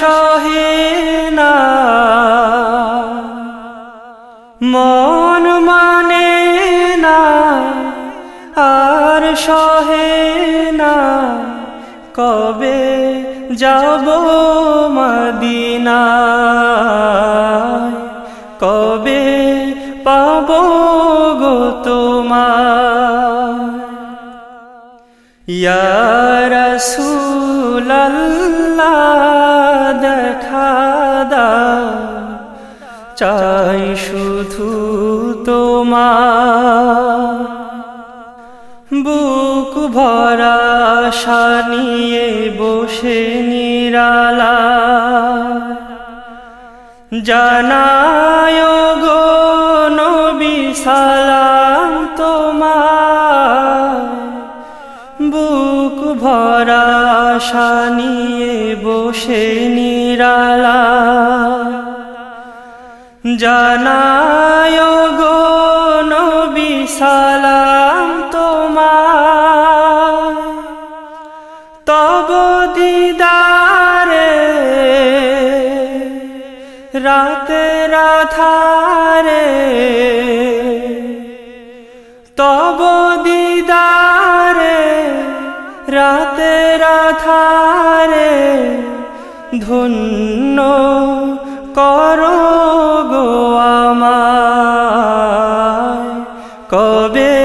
সহে না মন মানে না, আর সহে না কবে যাব মদিনা কবে পাব গো তোমার রসুল্লাহ চাই শুধু তোমার। বুক ভরা শানিয়ে বসে নিরালা। জানায় গো নবী সালাম তোমার বুক ভরা শানিয়ে বসে নিরালা। জানায় গো নবী সালাম তোমার তব দিদারে রাতে রাধারে তব দিদারে রাতে রাধারে ধন্য করো গো কবে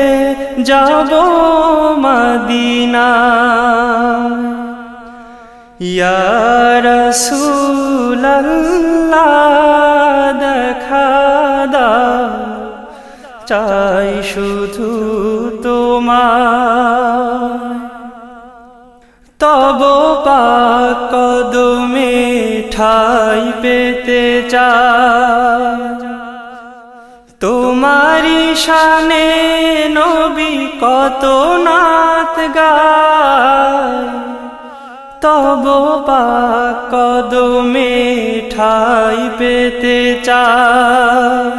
যাব মদিনা রসুল্লাহ দেখা চাই শুধু তোমার তব পাক কদমে ঠাই পেতে চাই তোমারি শানে নবী কত নাত গায়? তব কদমে ঠাই পেতে চাই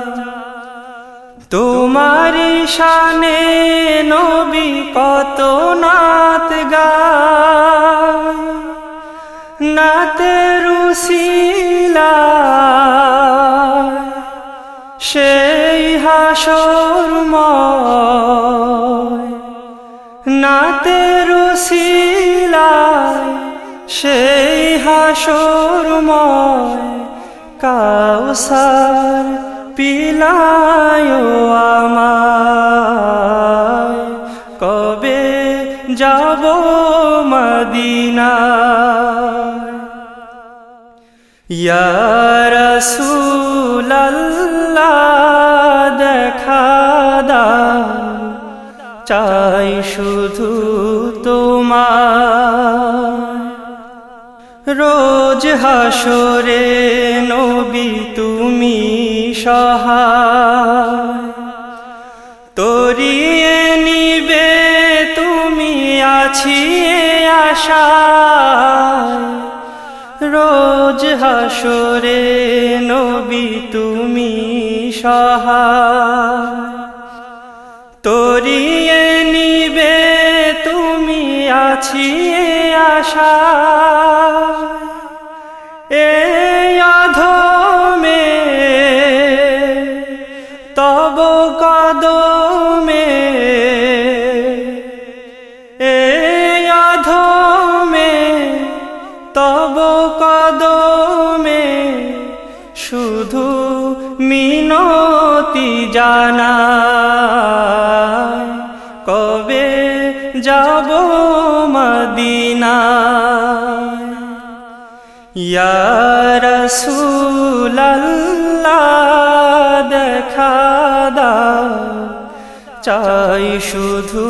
তোমারি শানে নবী কত নাত গায়? নাতে রুশিলা সেই হাসর নাতে রুশিলায় সেই হাসর কাউসার পিলায় আমায়। কবে যাব মদিনা দেখা দাও। চাই শুধু তোমার রোজ হাসরে নবী, তুমি সহায়। তরিয়ে নিবে, তুমি আছি আশা রোজ হাসরে নবী তুমি সহা। তরিয়ে নিবে তুমি আছি আশা। এ জানা। কবে যাব মদিনা রসুল্লাহ দেখা দাও। চাই শুধু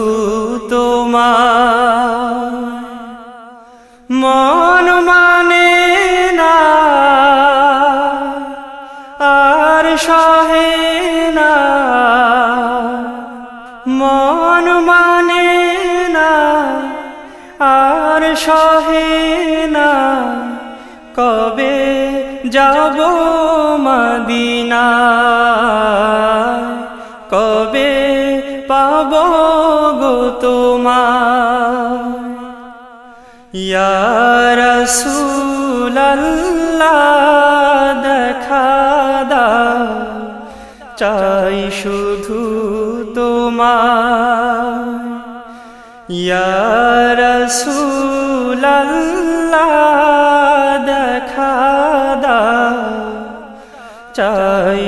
তোমার মন মান সহে না কবে যাব মদিনা কবে পাব গো তোমার দেখা দাও চাই শুধু তোমার দেখা দা চাই